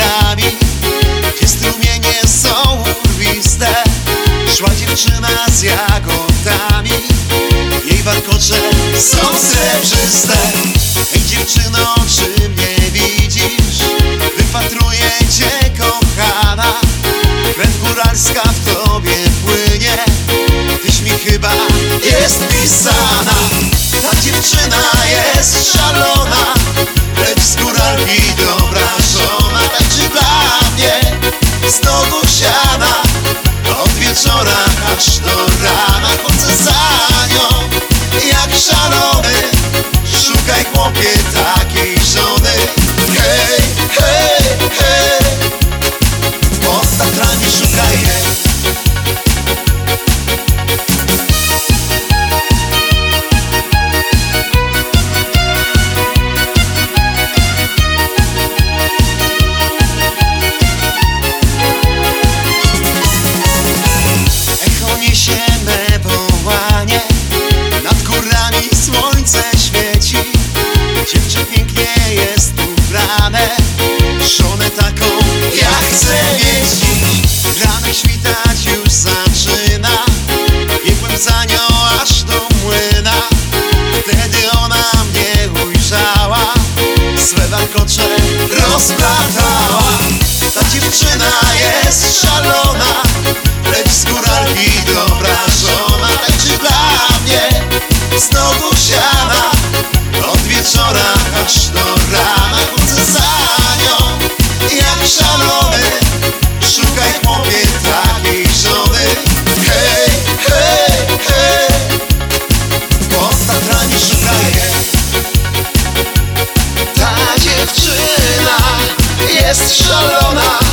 brami Gdzie strumienie są urwiste Szła dziewczyna z jagodami. Jej warkocze są srebrzyste. Ej dziewczyno, czy mnie widzisz? Wypatruję cię kochana. Krew góralska w tobie płynie. Tyś mi chyba jest pisana. Ta dziewczyna jest szalona. Wieczora aż do rana Chodzę za nią jak szalony jest szalona.